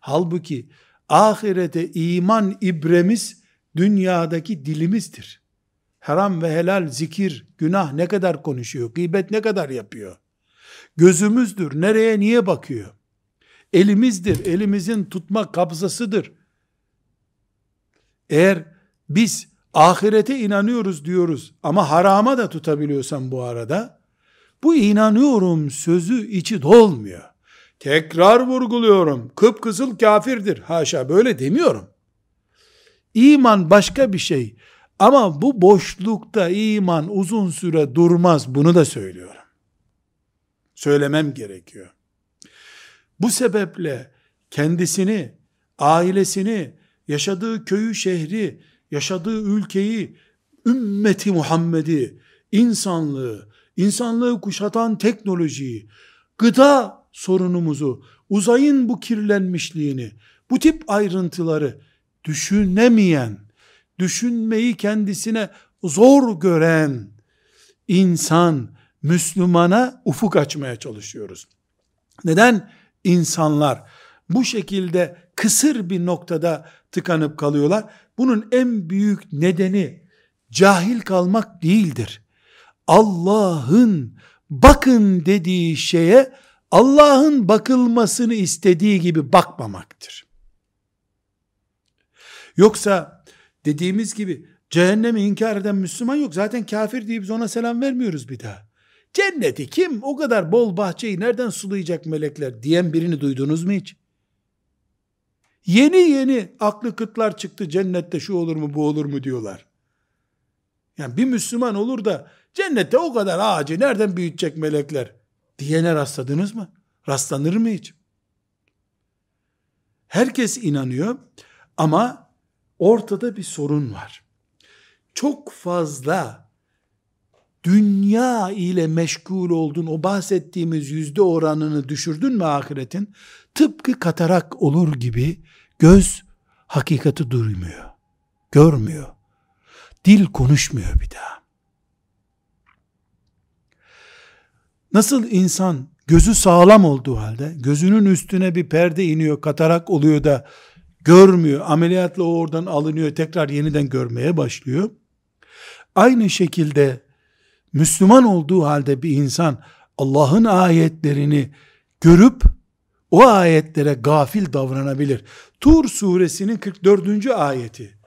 Halbuki ahirete iman ibremiz dünyadaki dilimizdir. Haram ve helal, zikir, günah ne kadar konuşuyor, gıybet ne kadar yapıyor. Gözümüzdür, nereye niye bakıyor? Elimizdir, elimizin tutma kabzasıdır. Eğer biz ahirete inanıyoruz diyoruz ama harama da tutabiliyorsan bu arada, bu inanıyorum sözü içi dolmuyor. Tekrar vurguluyorum, kıpkızıl kafirdir. Haşa böyle demiyorum. İman başka bir şey. Ama bu boşlukta iman uzun süre durmaz. Bunu da söylüyorum. Söylemem gerekiyor. Bu sebeple kendisini, ailesini, yaşadığı köyü, şehri, yaşadığı ülkeyi, ümmeti Muhammed'i, insanlığı, insanlığı kuşatan teknolojiyi, gıda sorunumuzu, uzayın bu kirlenmişliğini, bu tip ayrıntıları düşünemeyen, düşünmeyi kendisine zor gören insan, Müslümana ufuk açmaya çalışıyoruz. Neden insanlar bu şekilde kısır bir noktada tıkanıp kalıyorlar? Bunun en büyük nedeni cahil kalmak değildir. Allah'ın bakın dediği şeye Allah'ın bakılmasını istediği gibi bakmamaktır. Yoksa dediğimiz gibi cehennemi inkar eden Müslüman yok. Zaten kafir deyip ona selam vermiyoruz bir daha. Cenneti kim o kadar bol bahçeyi nereden sulayacak melekler diyen birini duydunuz mu hiç? Yeni yeni aklı kıtlar çıktı cennette şu olur mu bu olur mu diyorlar. Yani bir Müslüman olur da cennette o kadar ağacı nereden büyütecek melekler diyene rastladınız mı? Rastlanır mı hiç? Herkes inanıyor ama ortada bir sorun var. Çok fazla dünya ile meşgul oldun, o bahsettiğimiz yüzde oranını düşürdün mü ahiretin? Tıpkı katarak olur gibi göz hakikati duymuyor, görmüyor. Dil konuşmuyor bir daha. Nasıl insan gözü sağlam olduğu halde gözünün üstüne bir perde iniyor, katarak oluyor da görmüyor. Ameliyatla oradan alınıyor, tekrar yeniden görmeye başlıyor. Aynı şekilde Müslüman olduğu halde bir insan Allah'ın ayetlerini görüp o ayetlere gafil davranabilir. Tur suresinin 44. ayeti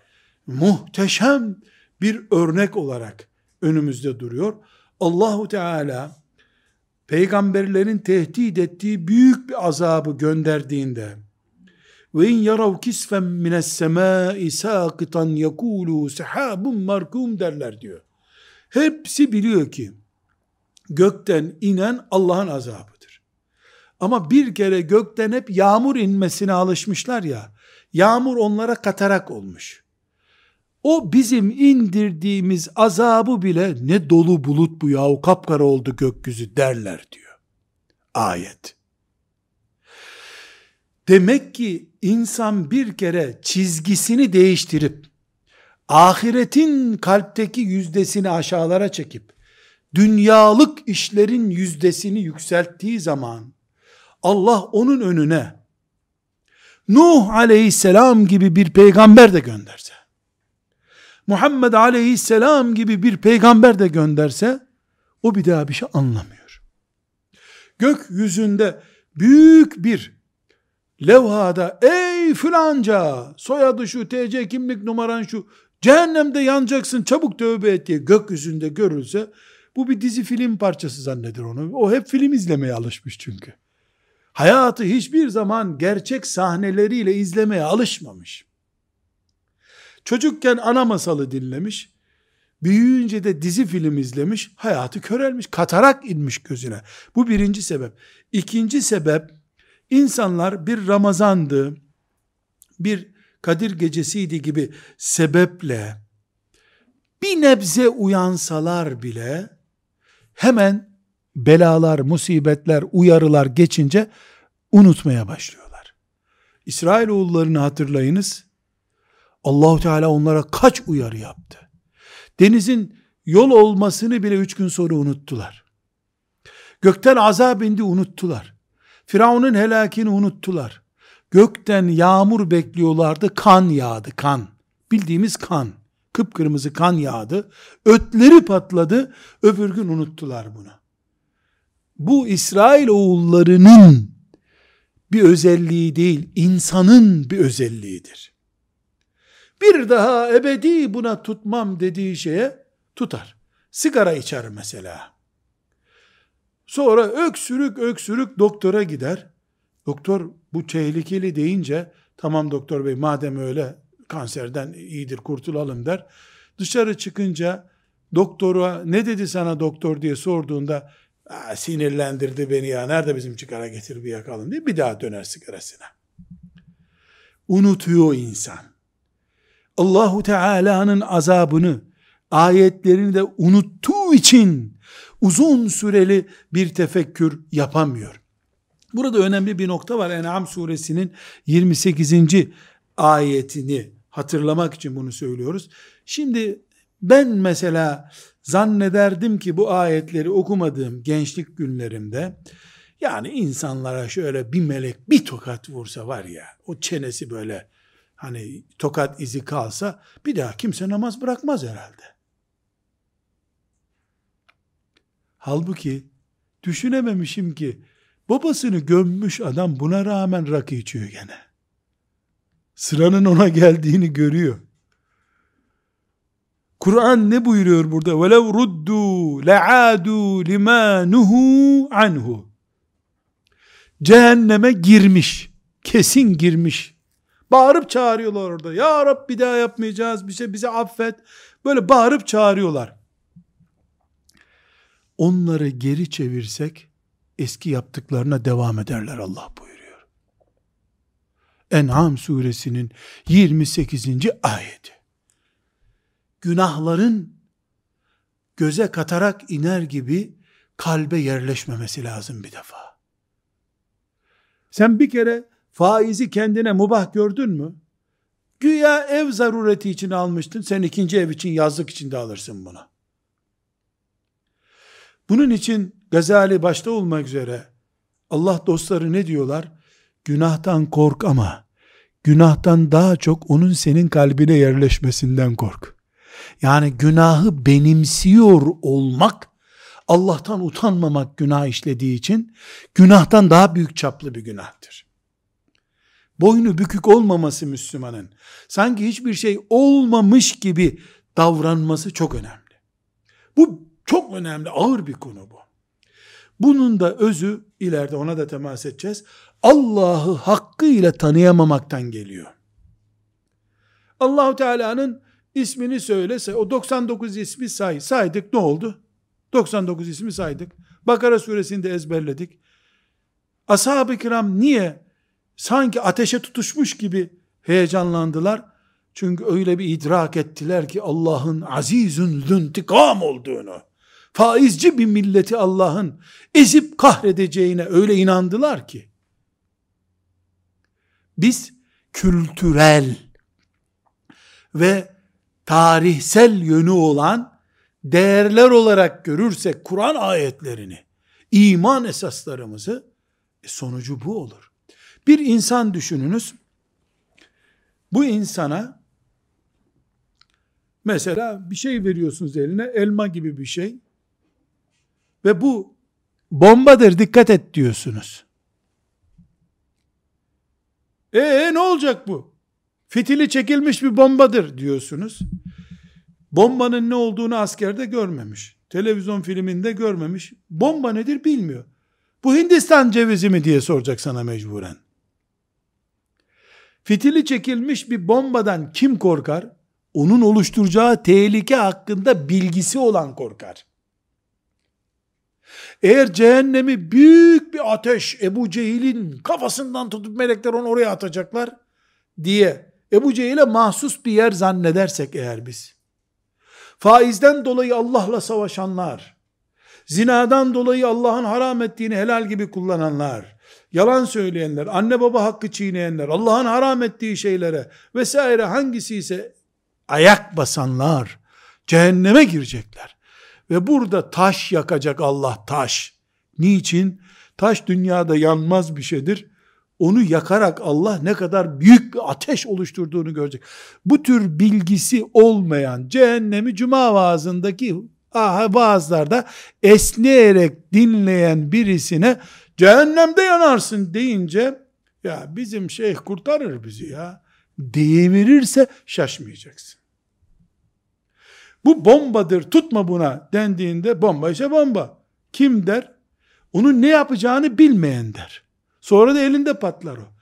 muhteşem bir örnek olarak önümüzde duruyor. Allahu Teala peygamberlerin tehdit ettiği büyük bir azabı gönderdiğinde ve in yarav kisfen mines semai sakitan yekulu sahabun markum derler diyor. Hepsi biliyor ki gökten inen Allah'ın azabıdır. Ama bir kere gökten hep yağmur inmesine alışmışlar ya. Yağmur onlara katarak olmuş. O bizim indirdiğimiz azabı bile ne dolu bulut bu yahu kapkara oldu gökyüzü derler diyor. Ayet. Demek ki insan bir kere çizgisini değiştirip ahiretin kalpteki yüzdesini aşağılara çekip dünyalık işlerin yüzdesini yükselttiği zaman Allah onun önüne Nuh aleyhisselam gibi bir peygamber de gönderse Muhammed aleyhisselam gibi bir peygamber de gönderse o bir daha bir şey anlamıyor. Gökyüzünde büyük bir levhada ey filanca soyadı şu TC kimlik numaran şu cehennemde yanacaksın çabuk tövbe et diye gökyüzünde görülse bu bir dizi film parçası zanneder onu. O hep film izlemeye alışmış çünkü. Hayatı hiçbir zaman gerçek sahneleriyle izlemeye alışmamış. Çocukken ana masalı dinlemiş. Büyüyünce de dizi film izlemiş. Hayatı körelmiş. Katarak inmiş gözüne. Bu birinci sebep. İkinci sebep insanlar bir Ramazandı, bir Kadir gecesiydi gibi sebeple bir nebze uyansalar bile hemen belalar, musibetler, uyarılar geçince unutmaya başlıyorlar. İsrailoğullarını hatırlayınız. Allahu Teala onlara kaç uyarı yaptı. Denizin yol olmasını bile üç gün sonra unuttular. Gökten azap indi unuttular. Firavun'un helakini unuttular. Gökten yağmur bekliyorlardı, kan yağdı, kan. Bildiğimiz kan. Kıpkırmızı kan yağdı. Ötleri patladı, öbür gün unuttular bunu. Bu İsrail oğullarının bir özelliği değil, insanın bir özelliğidir bir daha ebedi buna tutmam dediği şeye tutar. Sigara içer mesela. Sonra öksürük öksürük doktora gider. Doktor bu tehlikeli deyince tamam doktor bey madem öyle kanserden iyidir kurtulalım der. Dışarı çıkınca doktora ne dedi sana doktor diye sorduğunda sinirlendirdi beni ya nerede bizim sigara getir bir yakalım diye bir daha döner sigarasına. Unutuyor insan. Allahu Teala'nın azabını, ayetlerini de unuttuğu için uzun süreli bir tefekkür yapamıyor. Burada önemli bir nokta var. En'am suresinin 28. ayetini hatırlamak için bunu söylüyoruz. Şimdi ben mesela zannederdim ki bu ayetleri okumadığım gençlik günlerimde Yani insanlara şöyle bir melek bir tokat vursa var ya, o çenesi böyle hani tokat izi kalsa bir daha kimse namaz bırakmaz herhalde. Halbuki düşünememişim ki babasını gömmüş adam buna rağmen rakı içiyor gene. Sıranın ona geldiğini görüyor. Kur'an ne buyuruyor burada? وَلَوْ رُدُّوا لَعَادُوا لِمَا نُهُوا عَنْهُ Cehenneme girmiş. Kesin girmiş. Bağırıp çağırıyorlar orada. Ya Rab bir daha yapmayacağız. Bize, bize affet. Böyle bağırıp çağırıyorlar. Onları geri çevirsek eski yaptıklarına devam ederler Allah buyuruyor. En'am suresinin 28. ayeti günahların göze katarak iner gibi kalbe yerleşmemesi lazım bir defa. Sen bir kere faizi kendine mubah gördün mü? Güya ev zarureti için almıştın, sen ikinci ev için yazlık için de alırsın bunu. Bunun için Gazali başta olmak üzere Allah dostları ne diyorlar? Günahtan kork ama günahtan daha çok onun senin kalbine yerleşmesinden kork. Yani günahı benimsiyor olmak, Allah'tan utanmamak günah işlediği için, günahtan daha büyük çaplı bir günahtır. Boynu bükük olmaması Müslümanın, sanki hiçbir şey olmamış gibi davranması çok önemli. Bu çok önemli, ağır bir konu bu. Bunun da özü, ileride ona da temas edeceğiz, Allah'ı hakkıyla tanıyamamaktan geliyor. Allahu Teala'nın ismini söylese o 99 ismi say. Saydık ne oldu? 99 ismi saydık. Bakara suresinde ezberledik. Ashab-ı kiram niye sanki ateşe tutuşmuş gibi heyecanlandılar? Çünkü öyle bir idrak ettiler ki Allah'ın azizün züntikam olduğunu, faizci bir milleti Allah'ın ezip kahredeceğine öyle inandılar ki, biz kültürel ve tarihsel yönü olan değerler olarak görürsek Kur'an ayetlerini, iman esaslarımızı e sonucu bu olur. Bir insan düşününüz. Bu insana mesela bir şey veriyorsunuz eline, elma gibi bir şey. Ve bu bombadır dikkat et diyorsunuz. E ne olacak bu? Fitili çekilmiş bir bombadır diyorsunuz. Bombanın ne olduğunu askerde görmemiş. Televizyon filminde görmemiş. Bomba nedir bilmiyor. Bu Hindistan cevizi mi diye soracak sana mecburen. Fitili çekilmiş bir bombadan kim korkar? Onun oluşturacağı tehlike hakkında bilgisi olan korkar. Eğer cehennemi büyük bir ateş Ebu Cehil'in kafasından tutup melekler onu oraya atacaklar diye Ebu Cehil'e mahsus bir yer zannedersek eğer biz, faizden dolayı Allah'la savaşanlar, zinadan dolayı Allah'ın haram ettiğini helal gibi kullananlar, yalan söyleyenler, anne baba hakkı çiğneyenler, Allah'ın haram ettiği şeylere vesaire hangisi ise ayak basanlar, cehenneme girecekler. Ve burada taş yakacak Allah taş. Niçin? Taş dünyada yanmaz bir şeydir onu yakarak Allah ne kadar büyük bir ateş oluşturduğunu görecek. Bu tür bilgisi olmayan cehennemi cuma vaazındaki aha, vaazlarda esneyerek dinleyen birisine cehennemde yanarsın deyince ya bizim şeyh kurtarır bizi ya deyiverirse şaşmayacaksın. Bu bombadır tutma buna dendiğinde bomba ise bomba. Kim der? Onun ne yapacağını bilmeyen der. Sonra da elinde patlar o.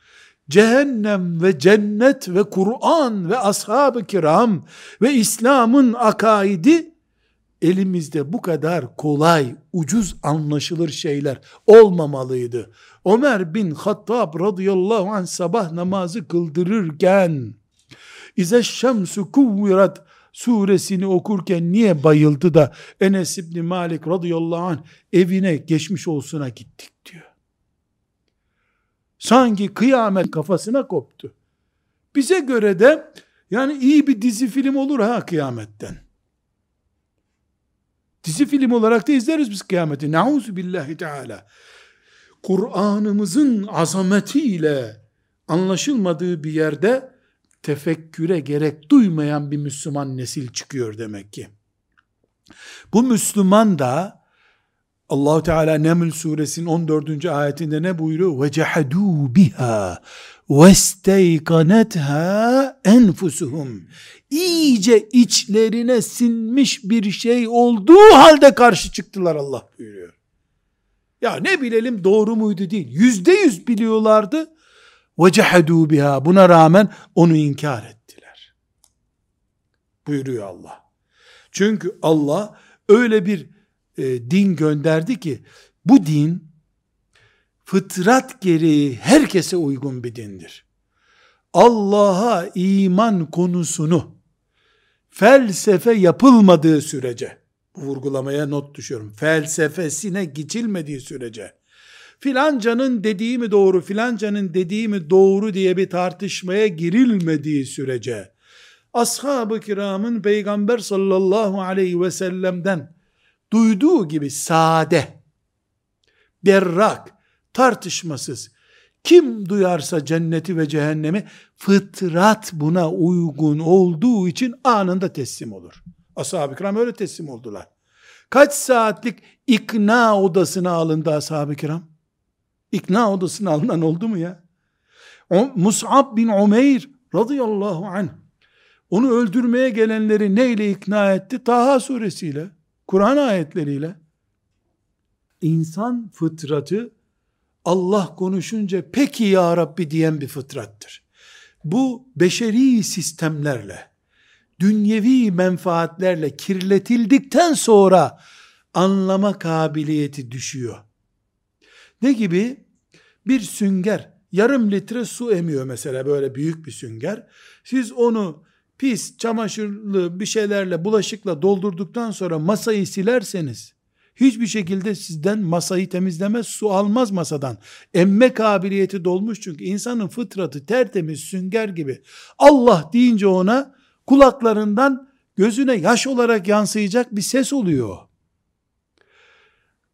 Cehennem ve cennet ve Kur'an ve ashab-ı kiram ve İslam'ın akaidi elimizde bu kadar kolay, ucuz anlaşılır şeyler olmamalıydı. Ömer bin Hattab radıyallahu anh sabah namazı kıldırırken İze şemsu kuvvirat suresini okurken niye bayıldı da Enes İbni Malik radıyallahu anh evine geçmiş olsuna gittik diyor. Sanki kıyamet kafasına koptu. Bize göre de yani iyi bir dizi film olur ha kıyametten. Dizi film olarak da izleriz biz kıyameti. Nauzu billahi teala. Kur'an'ımızın azametiyle anlaşılmadığı bir yerde tefekküre gerek duymayan bir Müslüman nesil çıkıyor demek ki. Bu Müslüman da Allahu Teala Neml suresinin 14. ayetinde ne buyuruyor? Ve cehadu biha ve isteykanetha enfusuhum. İyice içlerine sinmiş bir şey olduğu halde karşı çıktılar Allah buyuruyor. Ya ne bilelim doğru muydu değil. Yüzde yüz biliyorlardı. Cehadu biha. Buna rağmen onu inkar ettiler. Buyuruyor Allah. Çünkü Allah öyle bir e, din gönderdi ki bu din fıtrat gereği herkese uygun bir dindir. Allah'a iman konusunu felsefe yapılmadığı sürece vurgulamaya not düşüyorum. Felsefesine geçilmediği sürece filancanın dediği mi doğru, filancanın dediği mi doğru diye bir tartışmaya girilmediği sürece ashab-ı kiramın peygamber sallallahu aleyhi ve sellem'den duyduğu gibi sade, berrak, tartışmasız, kim duyarsa cenneti ve cehennemi fıtrat buna uygun olduğu için anında teslim olur. Ashab-ı kiram öyle teslim oldular. Kaç saatlik ikna odasına alındı ashab-ı kiram? İkna odasına alınan oldu mu ya? Mus'ab bin Umeyr radıyallahu anh onu öldürmeye gelenleri neyle ikna etti? Taha suresiyle. Kur'an ayetleriyle insan fıtratı Allah konuşunca peki ya Rabbi diyen bir fıtrattır. Bu beşeri sistemlerle, dünyevi menfaatlerle kirletildikten sonra anlama kabiliyeti düşüyor. Ne gibi? Bir sünger yarım litre su emiyor mesela böyle büyük bir sünger. Siz onu pis, çamaşırlı bir şeylerle, bulaşıkla doldurduktan sonra masayı silerseniz, hiçbir şekilde sizden masayı temizlemez, su almaz masadan. Emme kabiliyeti dolmuş çünkü insanın fıtratı tertemiz sünger gibi. Allah deyince ona kulaklarından gözüne yaş olarak yansıyacak bir ses oluyor.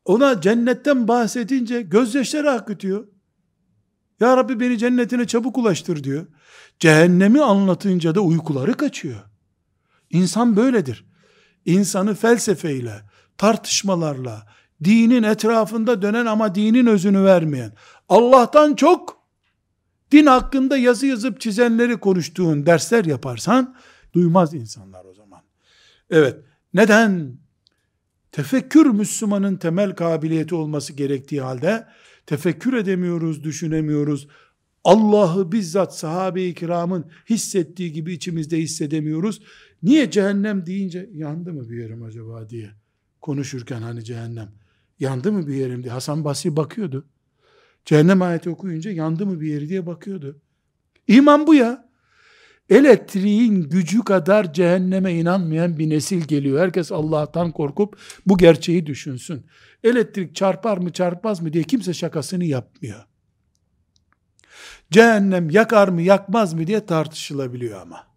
Ona cennetten bahsedince gözyaşları akıtıyor. Ya Rabbi beni cennetine çabuk ulaştır diyor. Cehennemi anlatınca da uykuları kaçıyor. İnsan böyledir. İnsanı felsefeyle, tartışmalarla, dinin etrafında dönen ama dinin özünü vermeyen, Allah'tan çok din hakkında yazı yazıp çizenleri konuştuğun dersler yaparsan, duymaz insanlar o zaman. Evet, neden? Tefekkür Müslümanın temel kabiliyeti olması gerektiği halde, tefekkür edemiyoruz, düşünemiyoruz. Allah'ı bizzat sahabe-i kiramın hissettiği gibi içimizde hissedemiyoruz. Niye cehennem deyince yandı mı bir yerim acaba diye konuşurken hani cehennem yandı mı bir yerim diye Hasan Basri bakıyordu. Cehennem ayeti okuyunca yandı mı bir yeri diye bakıyordu. İman bu ya. Elektriğin gücü kadar cehenneme inanmayan bir nesil geliyor. Herkes Allah'tan korkup bu gerçeği düşünsün. Elektrik çarpar mı çarpmaz mı diye kimse şakasını yapmıyor. Cehennem yakar mı yakmaz mı diye tartışılabiliyor ama.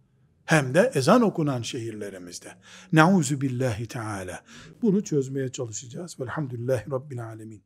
Hem de ezan okunan şehirlerimizde. Nauzu billahi teala. Bunu çözmeye çalışacağız. Velhamdülillahi Rabbil alemin.